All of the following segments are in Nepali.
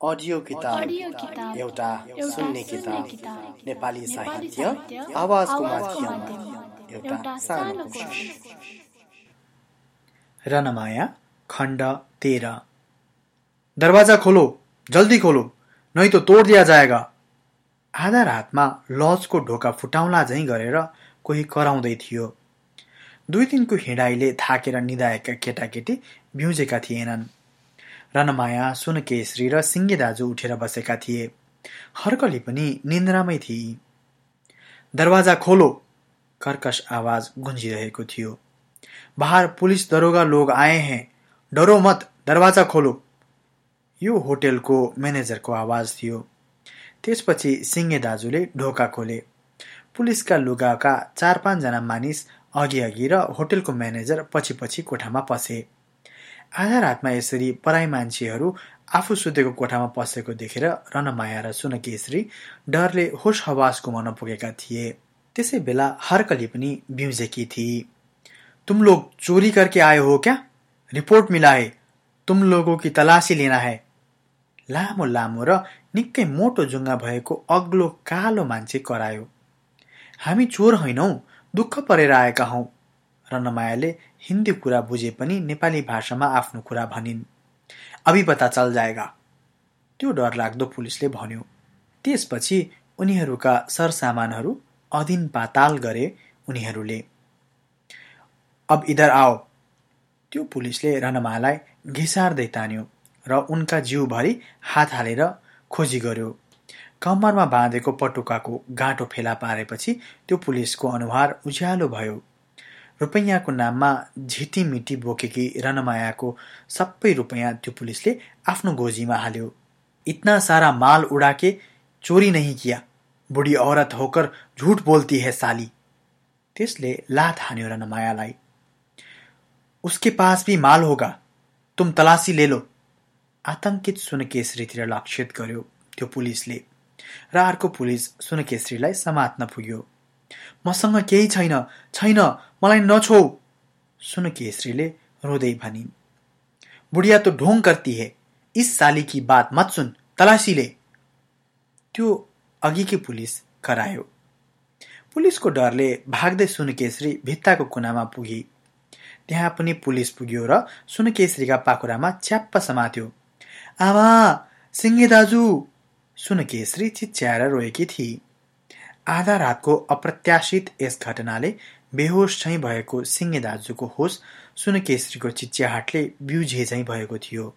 अडियो किताब। एउटा सुन्ने किताब। नेपाली साहित्य। आवाजको माध्यममा। एउटा सानो कोसिस रनमाया खण्ड तेह्र। दरवाजा खोलो जल्दी खोलो नहीं तो तोड दिया जाएगा। आधा रातमा लजको ढोका फुटाउला झैँ गरेर कोही कराउँदै थियो। दुई दिनको हिँडाइले थाकेर निधाएका केटाकेटी बिउजेका थिएनन्। रनमाया सुनकेश्री र सिङ्गे दाजु उठेर बसेका थिए। हर्कली पनि निन्द्रामै थिए। दरवाजा खोलो! कर्कश आवाज गुन्जिरहेको थियो। बाहर पुलिस दरोगा लोग आए हैं। डरो मत दरवाजा खोलो! यो होटेलको म्यानेजरको आवाज थियो। त्यसपछि सिङ्गे दाजुले ढोका खोले। पुलिसका लुगाका चार पाँचजना मानिस अघि अघि र होटेलको म्यानेजर पछि पछि कोठामा पसे। आधा रातमा यसरी पराई मान्छेहरू आफू सुतेको कोठामा पसेको देखेर रनमाया र सुनकेश्री डरले होस हवास गुमाउन पुगेका थिए। त्यसै बेला हर्कली पनि बिउजेकी थिए तुम लोग चोरी करके आए हो क्या? रिपोर्ट मिला है तुम लोगों की तलासी लेना है। लामो लामो र निकै मोटो जुङ्गा भएको अग्लो कालो मान्छे करायो। हामी चोर होइनौ दुःख परेर आएका हौ। रनमायाले हिन्दी कुरा बुझे पनि नेपाली भाषामा आफ्नो कुरा भनिन्। अभि पता चल जाएगा। त्यो डरलाग्दो पुलिसले भन्यो। त्यसपछि उनीहरूका सरसामानहरू अधीन पाताल गरे उनीहरूले। अब इधर आओ। त्यो पुलिसले रनमालाई घिसार्दै तान्यो र उनका जिउभरि हात हालेर खोजी गर्यो। कम्मरमा बाँधेको पटुकाको गाँठो फेला पारेपछि त्यो पुलिसको अनुहार उज्यालो भयो। रुपैयाँको नाममा झिटिमिटी बोकेकी रनमायाको सबै रुपैयाँ त्यो पुलिसले आफ्नो गोजीमा हाल्यो। इतना सारा माल उड़ा के चोरी नहीं किया। बुढी औरत होकर झूठ बोलती है साली। त्यसले लात हान्यो रनमायालाई। उसके पास भी माल होगा। तुम तलासी ले लो। आतंकित सुनकेसरीतिर लक्षित गर्यो त्यो पुलिसले। र अर्को पुलिस सुनकेसरीलाई समात्न पुग्यो। मसँग केही छैन। छैन मलाई नछौ सुनकेसरीले रोँदै भनिन्। बुढिया तो ढोङ करती है। इस साली की बात मत सुन तलासी ले त्यो अघिकै पुलिस करायो। पुलिसको डरले भाग्दै सुनकेसरी भित्ताको कुनामा पुगी। त्यहाँ पनि पुलिस पुग्यो र सुनकेसरीका पाखुरामा च्याप्प समात्यो। आमा सिङ्गे दाजु। सुनकेसरी चिच्याएर रोएकी थिए आधा रातको अप्रत्याशित यस घटनाले बेहोस चाहिँ भएको सिङ्गे दाजुको होस सुनकेसरीको चिच्याहाटले बिउझे चाहिँ भएको थियो।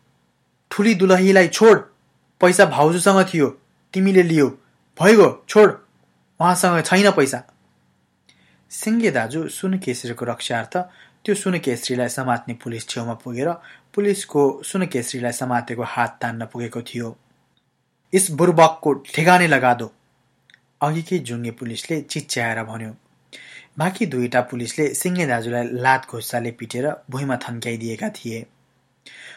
ठुली दुलहीलाई छोड पैसा भाउजूसँग थियो तिमीले लियो। भइगयो छोड उहाँसँग छैन पैसा। सिङ्गे दाजु सुनकेसरीको रक्षार्थ त्यो सुनकेसरीलाई समात्ने पुलिस छेउमा पुगेर पुलिसको सुनकेसरीलाई समातेको हात तान्न पुगेको थियो। इस बुर्बकको ठेगाने लगा दो अघिकै जुङ्गे पुलिसले चिच्याएर भन्यो बाँकी दुईटा पुलिसले सिङ्गे दाजुलाई लात घुस्साले पिटेर भुइँमा थन्क्याइदिएका थिए।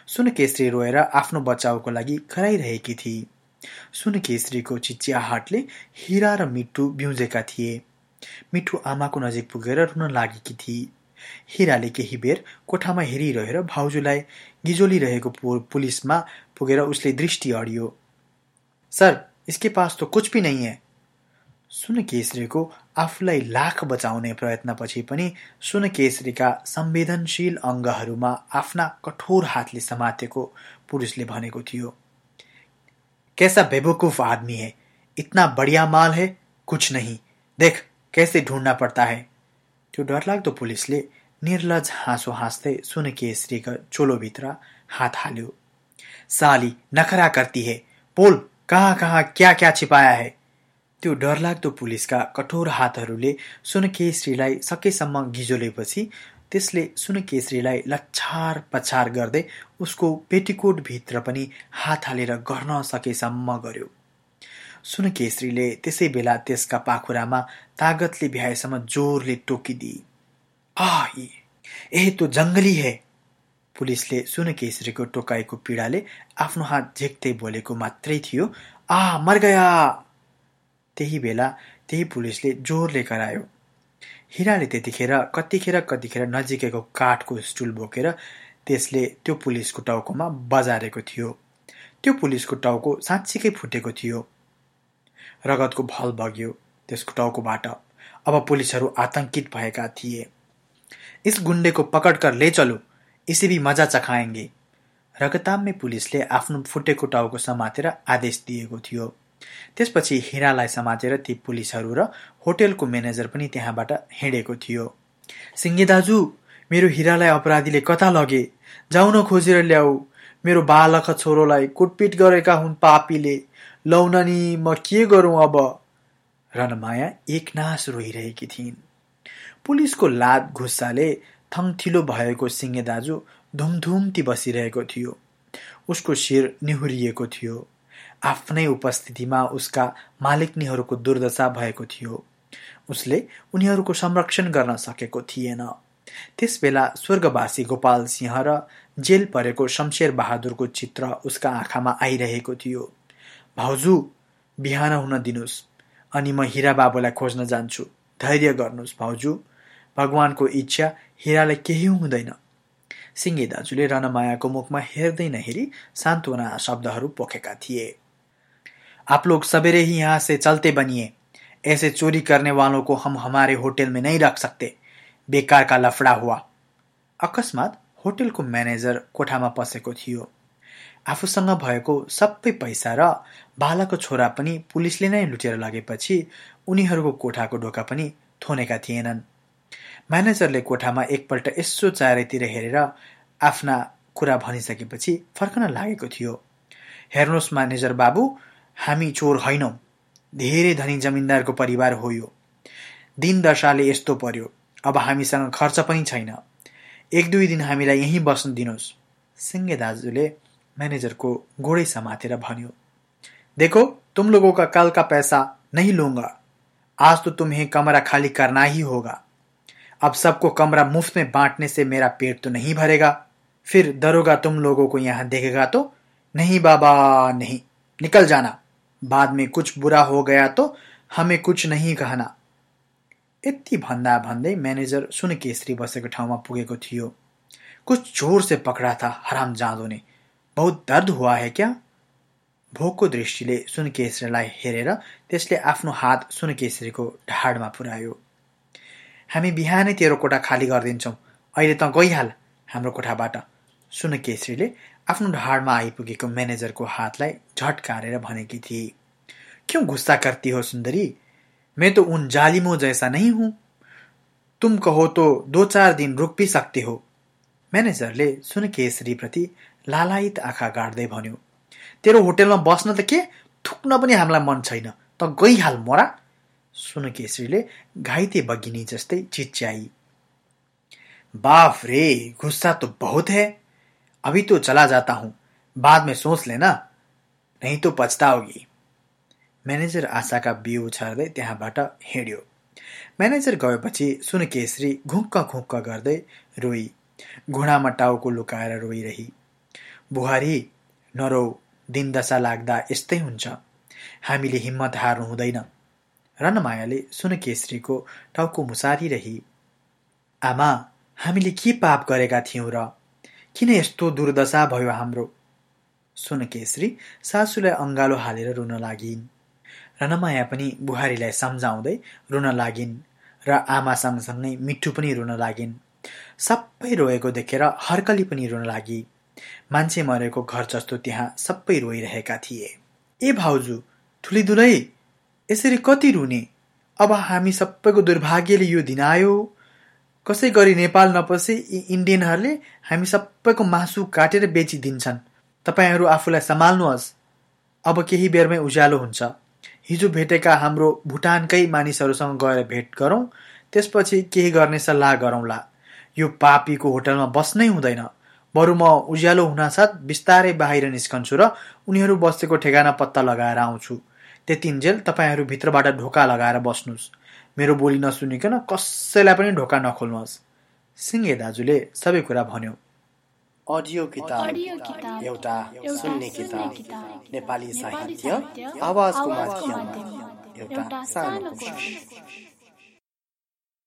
सुनकेसरी रोएर आफ्नो बचाउको लागि कराइरहेकी थिए सुनकेसरीको चिच्याहाटले हिरा र मिठु बिउजेका थिए। मिठु आमाको नजिक पुगेर रुन लागेकी थिए हिराले केही बेर कोठामा हेरिरहेर भाउजूलाई गिजोलिरहेको पुलिसमा पुगेर उसले दृष्टि अडियो सर इसके पास तो कुछ भी नहीं है। सुनकेसरीको आफूलाई लाख बचाउने प्रयत्नपछि पनि सुनकेसरीका संवेदनशील अङ्गहरूमा आफ्ना कठोर हातले समातेको पुरुषले भनेको थियो, कैसा बेवकूफ़ आदमी है, इतना बढ़िया माल है, कुछ नहीं, देख कैसे ढूंढना पड़ता है। त्यो डरलाग्दो पुलिसले निर्लज हाँसो हाँस्दै सुनकेसरीका चोलोभित्र हात हाल्यो, साली नखरा करती है बोल कहाँ कहाँ क्या क्या छिपाया है? त्यो डरलाग्दो पुलिसका कठोर हातहरूले सुनकेसरीलाई सकेसम्म गिजोलेपछि त्यसले सुनकेसरीलाई लच्छार पछार गर्दै उसको पेटिकोटभित्र पनि हात हालेर गर्न सकेसम्म गर्यो। सुनकेसरीले त्यसै बेला त्यसका पाखुरामा तागतले भ्याएसम्म जोरले टोकिदिए। आ ये ए तो जङ्गली है! पुलिसले सुनकेसरीको टोकाइको पीडाले आफ्नो हात झिक्दै बोलेको मात्रै थियो आ मर गया! त्यही बेला त्यही पुलिसले जोरले करायो हिराले त्यतिखेर कतिखेर कतिखेर नजिकैको काठको स्टुल बोकेर त्यसले त्यो पुलिसको टाउकोमा बजारेको थियो। त्यो पुलिसको टाउको साँच्चीकै फुटेको थियो। रगतको भल बग्यो त्यसको टाउकोबाट। अब पुलिसहरू आतंकित भएका थिए। इस गुन्डे को पकड कर ले चलो। भी मजा चखाएंगे। रगताम्मे पुलिसले आफ्नो फुटेको टाउको समातेर आदेश दिएको थियो। त्यसपछि हिरालाई समातेर ती पुलिसहरू र होटेलको म्यानेजर पनि त्यहाँबाट हिँडेको थियो। सिङ्गे दाजु मेरो हिरालाई अपराधीले कता लगे? जाउन खोजेर ल्याऊ। मेरो बालक छोरोलाई कुटपिट गरेका हुन् पापीले। लौन नि म के गरौँ अब? रनमाया एकनाश रोइरहेकी थिइन्। पुलिसको लात घुस्साले थङथिलो भएको सिङ्गे दाजु धुमधुम्ती बसिरहेको थियो। उसको शिर निहुरिएको थियो। आफ्नै उपस्थितिमा उसका मालिकनीहरूको दुर्दशा भएको थियो। उसले उनीहरूको संरक्षण गर्न सकेको थिएन। त्यस बेला स्वर्गवासी गोपाल सिंह र जेल परेको शमशेर बहादुरको चित्र उसका आँखामा आइरहेको थियो। भाउजू बिहान हुन दिनुहोस् अनि म हिरा बाबुलाई खोज्न जान्छु। धैर्य गर्नुहोस् भाउजू। भगवानको इच्छा हिरालाई केही हुँदैन। सिङ्गे दाजुले रनमायाको मुखमा हेर्दै नहेरी सान्त्वना शब्दहरू पोखेका थिए। आप लोग सवेरे ही यहाँ से चलते बनिए। ऐसे चोरी करने वालों को हम हमारे होटल में नहीं रख सकते। बेकार का लफडा हुआ। अकस्मात होटलको म्यानेजर कोठामा पसेको थियो। आफूसँग भएको सबै पैसा र बालको छोरा पनि पुलिसले नै लुटेर लगेपछि उनीहरूको कोठाको ढोका पनि थोनेका थिएनन्। म्यानेजरले कोठामा एकपल्ट यसो चारैतिर हेरेर आफ्ना कुरा भनिसकेपछि फर्कन लागेको थियो। हेर्नुहोस् म्यानेजर बाबु हामी चोर होइनौँ। धेरै धनी जमिनदारको परिवार हो यो दिन दशाले यस्तो पर्यो। अब हामीसँग खर्च पनि छैन। एक दुई दिन हामीलाई यहीँ बस्न दिनुहोस् सिङ्गे दाजुले मैनेजर को घोड़े समातेर भन्यो देखो तुम लोगों का कल का पैसा नहीं लूंगा। आज तो तुम्हें कमरा खाली करना ही होगा। अब सबको कमरा मुफ्त में बांटने से मेरा पेट तो नहीं भरेगा। फिर दरोगा तुम लोगों को यहां देखेगा तो नहीं बाबा नहीं। निकल जाना। बाद में कुछ बुरा हो गया तो हमें कुछ नहीं कहना। यति भन्दा भन्दै म्यानेजर सुनकेसरी बसेको ठाउँमा पुगेको थियो। कुछ जोर से पकडा था हराम जाँदो ने बहुत दर्द हुआ है क्या? भोकको दृष्टिले सुनकेसरीलाई हेरेर त्यसले आफ्नो हात सुनकेसरीको ढाडमा पुर्यायो। हामी बिहानै तेरो कोठा खाली गरिदिन्छौँ। अहिले त गइहाल हाम्रो कोठाबाट। सुनकेसरीले आफ्नो ढाडमा आइपुगेको म्यानेजरको हातलाई झट्कारेर भनेकी थिए क्यों गुस्सा करती हो सुन्दरी? मैं तो उन जालिमों जैसा नहीं हूं। तुम कहो तो दो चार दिन रुक भी सकते हो। म्यानेजरले सुनकेसरीप्रति लालायित आँखा गाड्दै भन्यो तेरो होटेलमा बस्न त के? थुक्न पनि हामीलाई मन छैन। त गइहाल मोरा। सुनकेसरीले घाइते बगिनी जस्तै चिच्याई बाफ रे गुस्सा तो बहुत है। अभी तो चला जाता हूं। बाद में सोच लेना। नहीं तो पछताओगी। म्यानेजर आशाका बिउ छर्दै त्यहाँबाट हिँड्यो। म्यानेजर गएपछि सुनकेसरी घुक्क घुक्क गर्दै रोई। घुँडामा टाउको लुकाएर रोइरही बुहारी नरौ दिन दशा लाग्दा यस्तै हुन्छ। हामीले हिम्मत हार्नु हुँदैन। रनमायाले सुनकेसरीको टाउको मुसारिरही आमा हामीले के पाप गरेका थियौँ र? किन यस्तो दुर्दशा भयो हाम्रो? सुनकेसरी सासूलाई अङ्गालो हालेर रुन लागिन्। रनमाया पनि बुहारीलाई सम्झाउँदै रुन लागिन् र आमा सँगसँगै मिठु पनि रुन लागिन्। सबै रोएको देखेर हर्कली पनि रुन लागि। मान्छे मरेको घर जस्तो त्यहाँ सबै रोइरहेका थिए। ए भाउजू ठुलीदुलै यसरी कति रुने? अब हामी सबैको दुर्भाग्यले यो दिन आयो। कसै गरी नेपाल नपसे यी इन्डियनहरूले हामी सबैको मासु काटेर बेचिदिन्छन्। तपाईँहरू आफूलाई सम्हाल्नुहोस्। अब केही बेरमै उज्यालो हुन्छ। हिजो भेटेका हाम्रो भुटानकै मानिसहरूसँग गएर भेट गरौँ त्यसपछि केही गर्ने सल्लाह गरौँला यो पापीको होटलमा बस्नै हुँदैन। बरु म उज्यालो हुनासाथ बिस्तारै बाहिर निस्कन्छु र उनीहरू बसेको ठेगाना पत्ता लगाएर आउँछु। त्यतिन्जेल तपाईँहरू भित्रबाट ढोका लगाएर बस्नुहोस्। मेरो बोली नसुनिकन कसैलाई पनि ढोका नखोल्नुहोस्। सिङ्गे दाजुले सबै कुरा भन्यो। अडियो किताब। एउटा सुन्ने किताब। नेपाली साहित्य आवाजको माध्यममा। एउटा सानो कोसिस